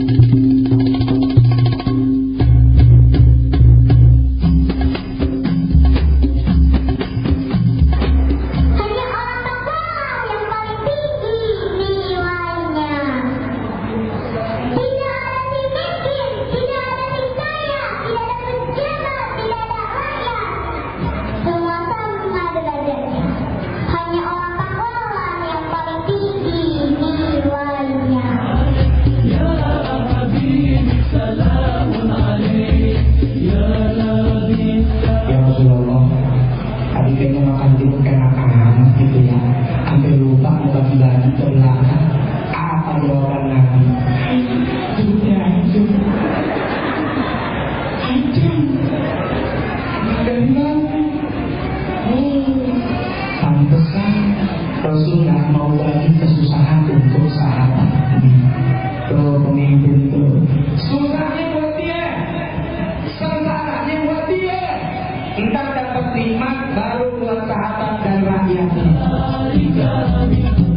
Hanya mau lagi kesusahan untuk sahabat tuh pemimpin tuh. Susahnya buat dia. Sengsaranya buat dia. Entar dapat nikmat baru buat sahabat dan Kau contoh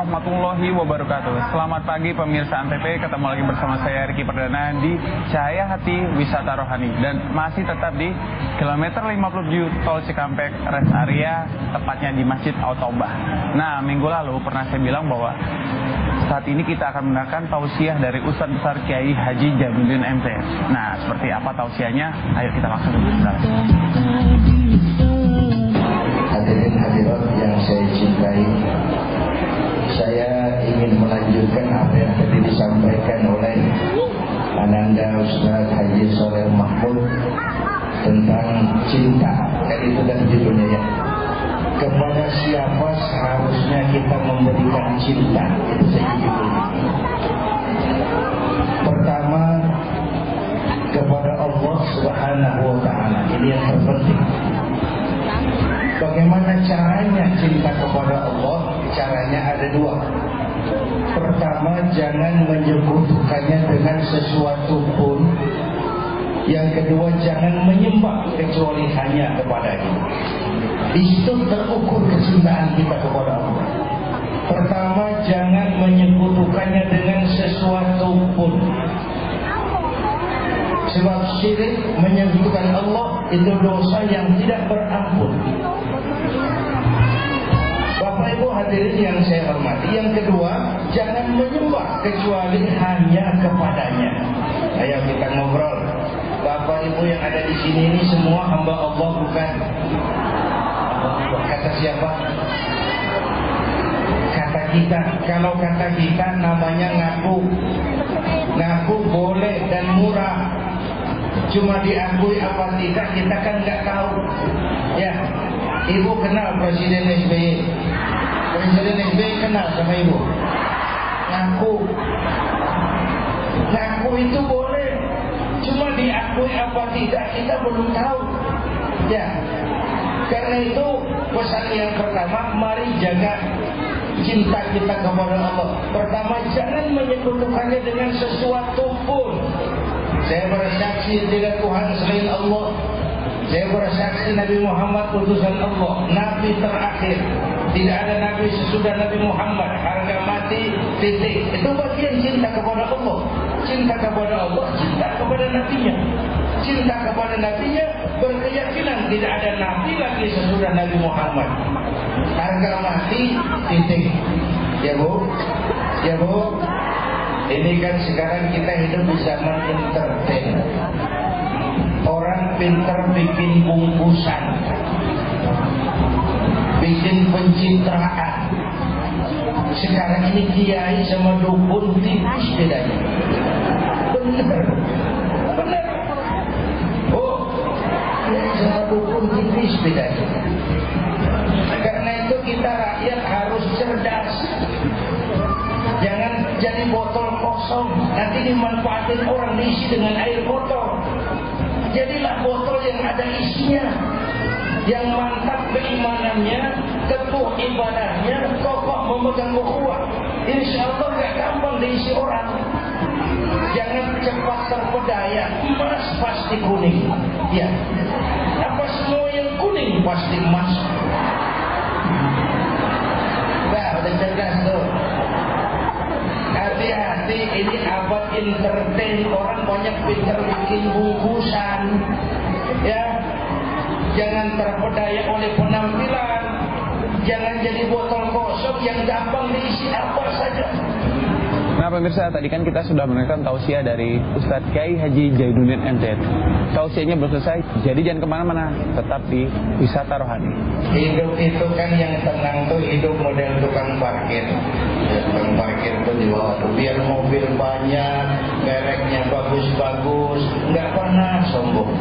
warahmatullahi wabarakatuh Selamat pagi pemirsa Antv Ketemu lagi bersama saya Riki Perdana Di Cahaya Hati Wisata Rohani Dan masih tetap di kilometer 57 Tol Cikampek Rest Area Tepatnya di Masjid Autobah Nah minggu lalu pernah saya bilang bahwa saat ini kita akan mendengarkan tausiah dari Ustadz Besar Kiai Haji Jamiluddin MTS. Nah, seperti apa tausiahnya? Ayo kita langsung dengar. Disampaikan oleh Ananda Ustaz Haji Soleh Mahmud Tentang cinta. Kan itu kan judulnya ya. Kepada siapa seharusnya kita memberikan cinta? Itu judulnya. Pertama Kepada Allah Subhanahu wa ta'ala. Ini yang terpenting. Bagaimana caranya cinta kepada Allah? Caranya ada dua. Pertama, jangan menyebutkannya dengan sesuatu pun. Yang kedua, jangan menyembah kecuali hanya kepadanya. Di situ terukur kecintaan kita kepada Allah. Pertama, jangan menyebutkannya dengan sesuatu pun. Sebab syirik menyebutkan Allah itu dosa yang tidak berampun. Hadirin yang saya hormati. Yang kedua, jangan menyembah kecuali hanya kepadanya. Ayo kita ngobrol. Bapak Ibu yang ada di sini ini semua hamba Allah bukan? Kata siapa? Kata kita. Kalau kata kita namanya ngaku. Ngaku boleh dan murah. Cuma diakui apa tidak kita kan nggak tahu. Ya, Ibu kenal Presiden SBY. Presiden SBY kenal sama Ibu. Ngaku. Ngaku itu boleh. Cuma diakui apa tidak kita belum tahu. Ya. Karena itu pesan yang pertama mari jaga cinta kita kepada Allah. Pertama jangan menyekutukannya dengan sesuatu pun. Saya bersaksi tidak Tuhan selain Allah. Saya bersaksi Nabi Muhammad utusan Allah, Nabi terakhir. Tidak ada Nabi sesudah Nabi Muhammad. Harga mati, titik. Itu bagian cinta kepada Allah. Cinta kepada Allah, cinta kepada Nabi-Nya. Cinta kepada Nabi-Nya berkeyakinan tidak ada Nabi lagi sesudah Nabi Muhammad. Harga mati, titik. Ya Bu? Ya Bu? Ini kan sekarang kita hidup di zaman entertain. Orang pintar bikin bungkusan bikin pencitraan. Sekarang ini kiai sama dukun tipis bedanya. Benar benar oh. Kiai sama dukun tipis bedanya. Karena itu kita rakyat harus cerdas. Jangan jadi botol kosong. Nanti dimanfaatin orang diisi dengan air botol. Jadilah botol yang ada isinya. Yang mantap keimanannya, teguh ibadahnya, kokoh memegang ukhuwah. Insya Allah gak gampang diisi orang. Jangan cepat terpedaya. Emas pasti kuning. Ya. Apa semua yang kuning pasti emas? Nah, udah cerdas tuh. Hati-hati ini abad entertain orang banyak pintar bikin bungkusan. Ya. Jangan terpedaya oleh penampilan. Jangan jadi botol kosong yang gampang diisi apa saja. Nah pemirsa tadi kan kita sudah mendengarkan tausiah dari Ustadz Kiai Haji Jainuddin MZ. Tausiahnya belum selesai, jadi jangan ke mana-mana, tetap di wisata rohani. Hidup itu kan yang tenang tuh hidup model tukang parkir. Ya, tukang parkir tuh di bawah tuh biar mobil banyak, mereknya bagus-bagus, nggak pernah sombong.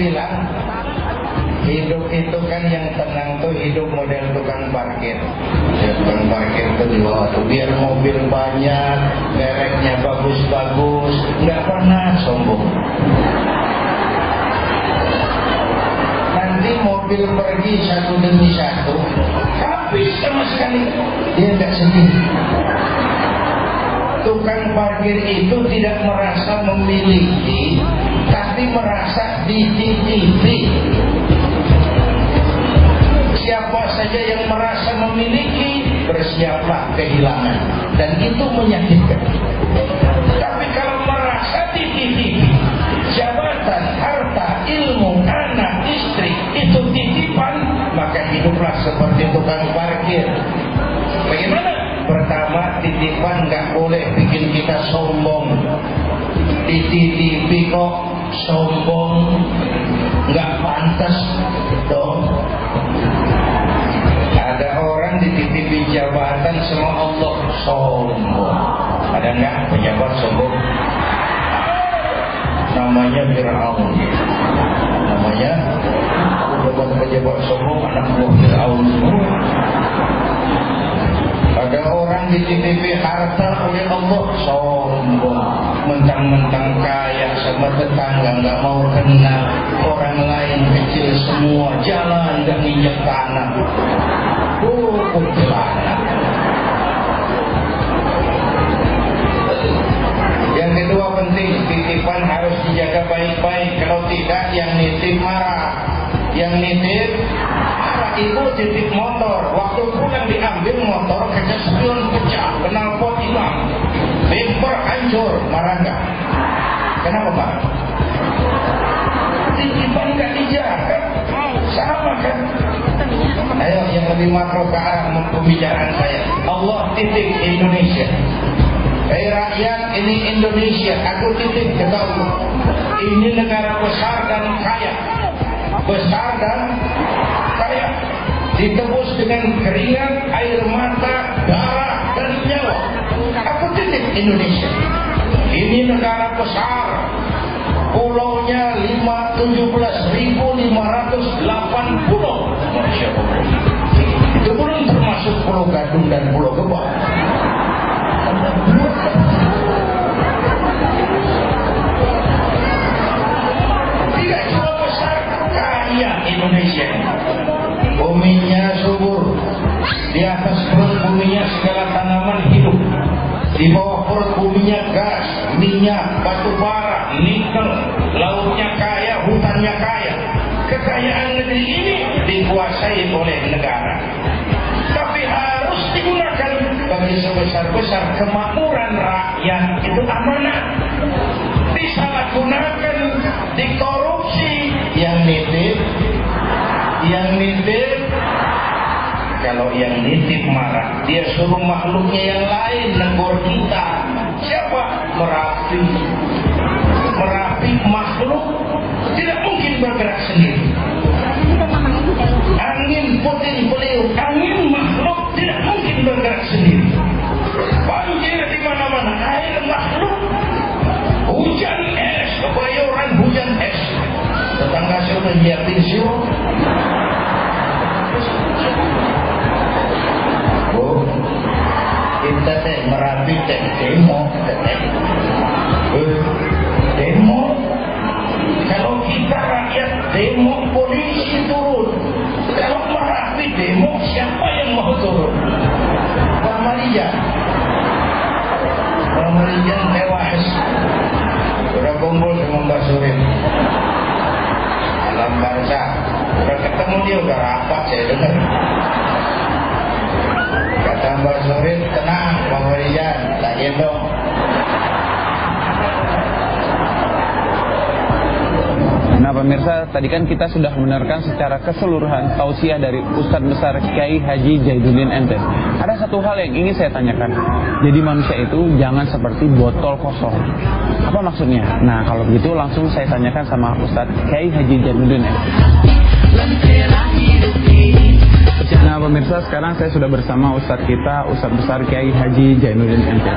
Bilang Hidup itu kan yang tenang tuh hidup model tukang parkir. Ya, tukang parkir tuh di bawah tuh biar mobil banyak, mereknya bagus-bagus, nggak pernah sombong. Nanti mobil pergi satu demi satu, habis sama sekali dia nggak sedih. Tukang parkir itu tidak merasa memiliki, tapi merasa dititipi. Siapa saja yang merasa memiliki, bersiaplah kehilangan. Dan itu menyakitkan. Tapi kalau merasa dititipi, jabatan, harta, ilmu, anak, istri, itu titipan, maka hiduplah seperti tukang parkir. Bagaimana? Pertama, titipan nggak boleh bikin kita sombong. Dititipi kok sombong, nggak pantas dong. Ada orang dititipi jabatan sama Allah sombong. Ada nggak pejabat sombong? Namanya Fir'aun. Namanya pejabat-pejabat sombong anak buah Fir'aun. Ada orang dititipi harta oleh Allah sombong, mentang-mentang kaya sama tetangga nggak mau kenal, orang lain kecil semua, jalan nggak nginjek tanah. Oh, kuntilanak. Yang kedua penting, titipan harus dijaga baik-baik. Kalau tidak, yang nitip marah. Yang nitip marah. Ibu titip motor. Waktu pulang diambil motor, kaca spion pecah. Knalpot hilang. Bumper hancur. Marah nggak? Kenapa Pak? Titipan nggak dijaga. Sama kan? Ayo yang lebih makro ke arah pembicaraan saya. Allah titip Indonesia. Hei rakyat, ini Indonesia. Aku titip ke kamu. Ini negara besar dan kaya. Besar dan kaya. Ditebus dengan keringat, air mata, darah, Indonesia. Ini negara besar. Pulaunya 17.508 pulau. Itu belum termasuk Pulau Gadung dan Pulau Gebang. Tidak cuma besar, kaya Indonesia. Buminya subur. Di atas perut buminya segala tanaman hidup. Di bawah Kekayaan negeri ini dikuasai oleh negara. Tapi harus digunakan bagi sebesar-besar kemakmuran rakyat itu amanah. Disalahgunakan, dikorupsi, yang nitip, yang nitip, kalau yang nitip marah, dia suruh makhluknya yang lain negor kita. Siapa? Merapi. Merapi makhluk tidak mungkin bergerak sendiri. Puting beliung, angin makhluk tidak mungkin bergerak sendiri. Banjir di mana-mana, air makhluk. Hujan es, kebayoran hujan es. Tetangga saya udah dia Bangsa. Udah ketemu dia udah rapat saya dengar. Kata Mbak Surin, tenang Pak Marijan, tak gendong. Nah pemirsa, tadi kan kita sudah mendengarkan secara keseluruhan tausiah dari Ustadz Besar Kiai Haji Jaiduddin Ente. Ada satu hal yang ingin saya tanyakan. Jadi manusia itu jangan seperti botol kosong. Apa maksudnya? Nah kalau begitu langsung saya tanyakan sama Ustadz Kiai Haji Jaiduddin Ente. Nah pemirsa sekarang saya sudah bersama Ustadz kita Ustadz Besar Kiai Haji Jainuddin Ente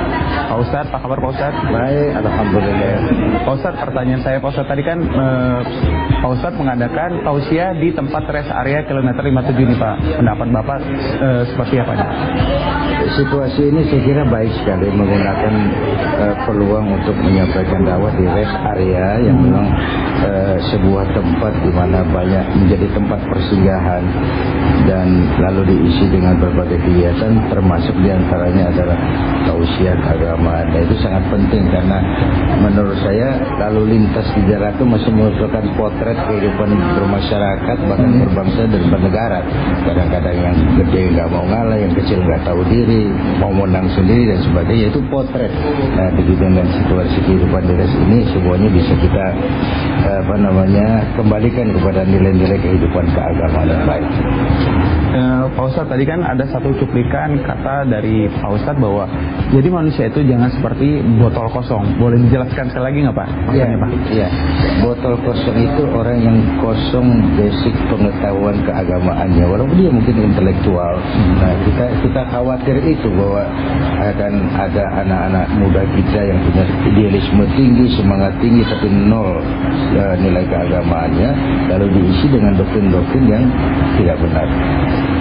Pak Ustadz, apa kabar Pak Ustadz? Baik, Alhamdulillah. Pak Ustadz pertanyaan saya Pak Ustadz tadi kan eh, Pak Ustadz mengadakan tausiah di tempat rest area kilometer 57 ini Pak Pendapat Bapak eh, seperti apa nih? Situasi ini saya kira baik sekali menggunakan eh, peluang untuk menyampaikan dakwah di rest area yang memang eh, sebuah tempat di mana banyak menjadi tempat persinggahan dan lalu diisi dengan berbagai kegiatan termasuk di antaranya adalah tausiah keagamaan. Nah, itu sangat penting karena menurut saya lalu lintas di daerah itu masih merupakan potret kehidupan bermasyarakat bahkan berbangsa dan bernegara. Kadang-kadang yang gede nggak mau ngalah, yang kecil nggak tahu diri, mau menang sendiri dan sebagainya itu potret. Nah, begitu dengan situasi kehidupan di res ini semuanya bisa kita apa namanya kembalikan kepada nilai-nilai kehidupan keagamaan yang baik. Eh, Pak Ustadz tadi kan ada satu cuplikan kata dari Pak Ustadz bahwa jadi manusia itu jangan seperti botol kosong. Boleh dijelaskan sekali lagi nggak Pak? Maksudnya Pak? Iya. Botol kosong itu orang yang kosong basic pengetahuan keagamaannya. Walaupun dia mungkin intelektual. Nah, kita kita khawatir itu bahwa akan ada anak-anak muda kita yang punya idealisme tinggi, semangat tinggi tapi nol eh, nilai keagamaannya lalu diisi dengan doktrin-doktrin yang tidak benar.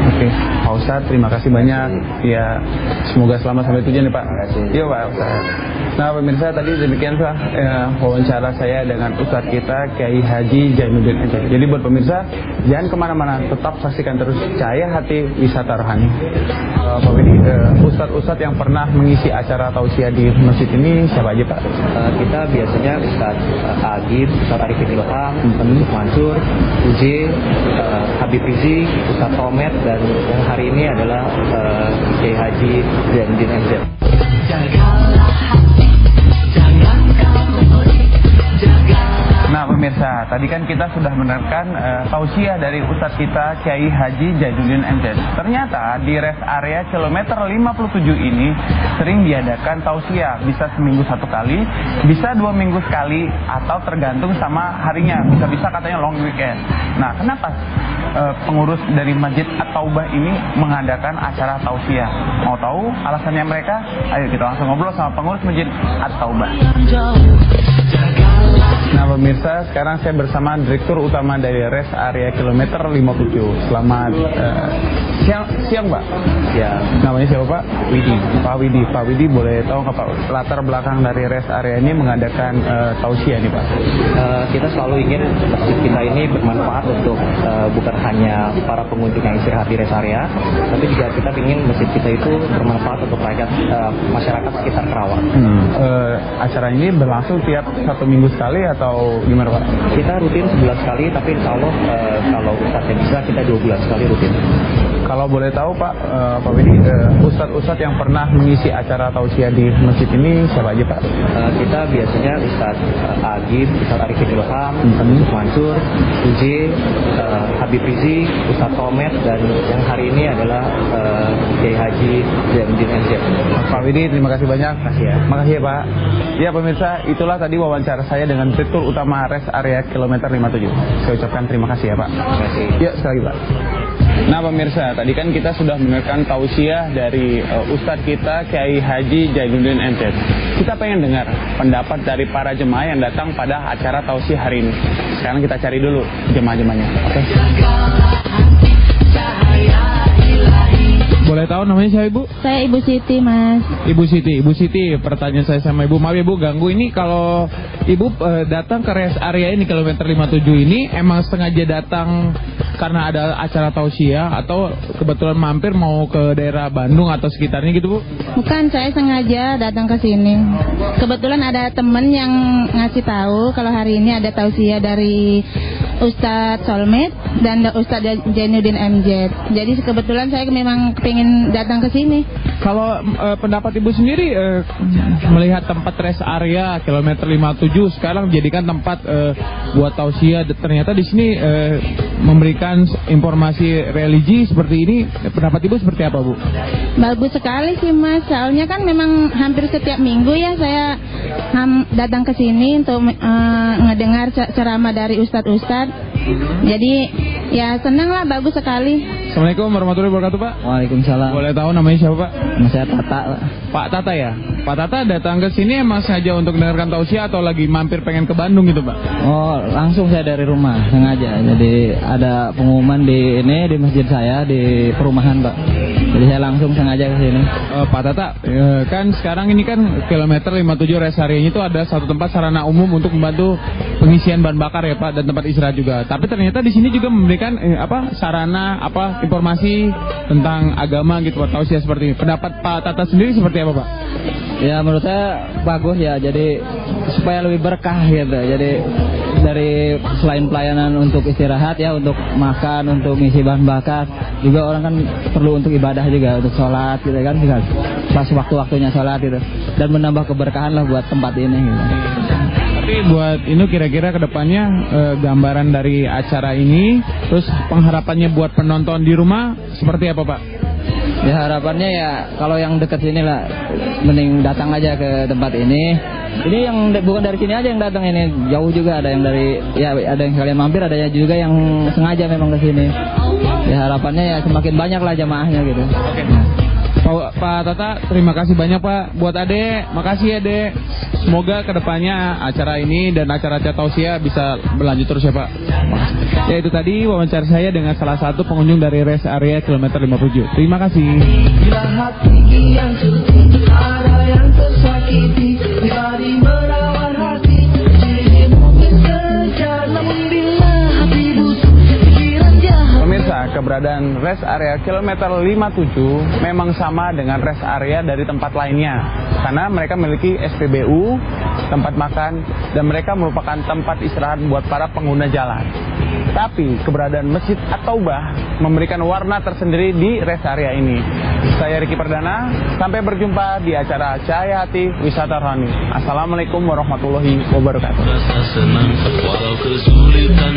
Oke, Pak Ustadz terima kasih banyak. Ya, semoga selamat sampai tujuan ya Pak. Terima kasih. Iya Pak Ustadz. Nah pemirsa tadi demikian Pak eh, wawancara saya dengan Ustadz kita Kiai Haji Jainuddin Ente. Jadi buat pemirsa jangan ke mana-mana, tetap saksikan terus Cahaya Hati Wisata Rohani. Eh, Pak Widi, eh, Ustadz-Ustadz yang pernah mengisi acara tausiah di masjid ini siapa aja Pak? Eh, kita biasanya Ustaz uh, Agib, Ustaz Arifin Ilham, Yusuf Mansur, Uji, eh, Habib Rizik, Ustaz Tomet, dan yang hari ini adalah uh, Kiai Haji Zainuddin MZ. Nah pemirsa, tadi kan kita sudah mendengarkan eh, tausiah dari Ustadz kita Kiai Haji Jaiduddin MZ. Ternyata di rest area kilometer 57 ini sering diadakan tausiah, bisa seminggu satu kali, bisa dua minggu sekali, atau tergantung sama harinya, bisa-bisa katanya long weekend. Nah kenapa eh, pengurus dari Masjid At-Taubah ini mengadakan acara tausiah? Mau tahu alasannya mereka? Ayo kita langsung ngobrol sama pengurus Masjid At-Taubah. Nah pemirsa, sekarang saya bersama Direktur Utama dari Rest Area Kilometer 57. Selamat eh, siang, siang Pak. Ya, Namanya siapa Pak? Widi. Pak Widi. Pak Widi boleh tahu nggak Pak latar belakang dari Rest Area ini mengadakan eh, tausiah nih Pak? eh, kita selalu ingin masjid kita ini bermanfaat untuk eh, bukan hanya para pengunjung yang istirahat di rest area, tapi juga kita ingin masjid kita itu bermanfaat untuk rakyat eh, masyarakat sekitar Kerawang. Hmm. Eh, acara ini berlangsung tiap satu minggu sekali atau gimana Pak? Kita rutin sebulan sekali, tapi insya Allah eh, kalau Ustaznya bisa kita dua bulan sekali rutin. Kalau boleh tahu Pak, eh, Pak Widi, eh, ustadz-ustadz yang pernah mengisi acara tausiah di masjid ini siapa aja Pak? Eh, kita biasanya Ustaz eh, Agib, Ustaz Arifin Ilham, Mhm. Yusuf Mansur, Uji, eh, Habib Rizik, Ustaz Tomet, dan yang hari ini adalah eh, Kiai Haji Zainuddin MZ. Pak Widi, terima kasih banyak. Makasih ya. Makasih ya Pak. Ya pemirsa, itulah tadi wawancara saya dengan Direktur Utama Rest Area Kilometer 57. Saya ucapkan terima kasih ya Pak. Terima kasih. Ya sekali lagi Pak. Nah pemirsa, tadi kan kita sudah mendengarkan tausiah dari uh, Ustadz kita Kiai Haji Jainuddin MZ. Kita pengen dengar pendapat dari para jemaah yang datang pada acara tausiah hari ini. Sekarang kita cari dulu jemaah-jemaahnya. Oke. Boleh tahu namanya siapa Ibu? Saya Ibu Siti, Mas. Ibu Siti, Ibu Siti, pertanyaan saya sama Ibu, maaf ya Bu ganggu ini kalau Ibu eh, datang ke rest area ini kilometer 57 ini emang sengaja datang karena ada acara tausiah atau kebetulan mampir mau ke daerah Bandung atau sekitarnya gitu Bu? Bukan, saya sengaja datang ke sini. Kebetulan ada temen yang ngasih tahu kalau hari ini ada tausiah dari Ustadz Solmed dan Ustadz Jainuddin MZ. Jadi kebetulan saya memang pengen datang ke sini. Kalau eh, pendapat Ibu sendiri eh, melihat tempat rest area kilometer 57 sekarang dijadikan tempat eh, buat tausiah ternyata di sini eh, memberikan informasi religi seperti ini pendapat Ibu seperti apa Bu? Bagus sekali sih Mas. Soalnya kan memang hampir setiap minggu ya saya datang ke sini untuk eh, ngedengar ce- ceramah dari ustadz-ustadz. Jadi ya senang lah bagus sekali. Assalamualaikum warahmatullahi wabarakatuh Pak. Waalaikumsalam. Boleh tahu namanya siapa Pak? Nama saya Tata. Pak. Pak Tata ya. Pak Tata datang ke sini emang sengaja untuk mendengarkan tausiah atau lagi mampir pengen ke Bandung gitu Pak? Oh, langsung saya dari rumah sengaja. Jadi ada pengumuman di ini di masjid saya di perumahan, Pak. Jadi saya langsung sengaja ke sini. Eh, Pak Tata, eh, kan sekarang ini kan kilometer 57 rest area itu ada satu tempat sarana umum untuk membantu pengisian bahan bakar ya Pak dan tempat istirahat juga. Tapi ternyata di sini juga memberikan eh, apa sarana apa informasi tentang agama gitu Pak tausiah seperti ini. Pendapat Pak Tata sendiri seperti apa Pak? Ya menurut saya bagus ya. Jadi supaya lebih berkah gitu. Jadi dari selain pelayanan untuk istirahat ya, untuk makan, untuk ngisi bahan bakar, juga orang kan perlu untuk ibadah juga, untuk sholat gitu kan, pas waktu-waktunya sholat gitu. Dan menambah keberkahan lah buat tempat ini gitu. Tapi buat ini kira-kira ke depannya eh, gambaran dari acara ini, terus pengharapannya buat penonton di rumah seperti apa Pak? Ya harapannya ya kalau yang dekat sini lah mending datang aja ke tempat ini. Ini yang de- bukan dari sini aja yang datang ini jauh juga ada yang dari ya ada yang kalian mampir ada juga yang sengaja memang ke sini. Ya harapannya ya semakin banyak lah jamaahnya gitu. Oke. Pak, Pak Tata, terima kasih banyak Pak. Buat Ade, makasih ya Ade. Semoga ke depannya acara ini dan acara-acara tausiah bisa berlanjut terus ya Pak. Ya itu tadi wawancara saya dengan salah satu pengunjung dari rest area kilometer 57. Terima kasih. Bila hati yang tersakiti keberadaan rest area kilometer 57 memang sama dengan rest area dari tempat lainnya. Karena mereka memiliki SPBU, tempat makan, dan mereka merupakan tempat istirahat buat para pengguna jalan. Tapi keberadaan Masjid At-Taubah memberikan warna tersendiri di rest area ini. Saya Riki Perdana, sampai berjumpa di acara Cahaya Hati Wisata Rani. Assalamualaikum warahmatullahi wabarakatuh. Rasa senang, walau kesulitan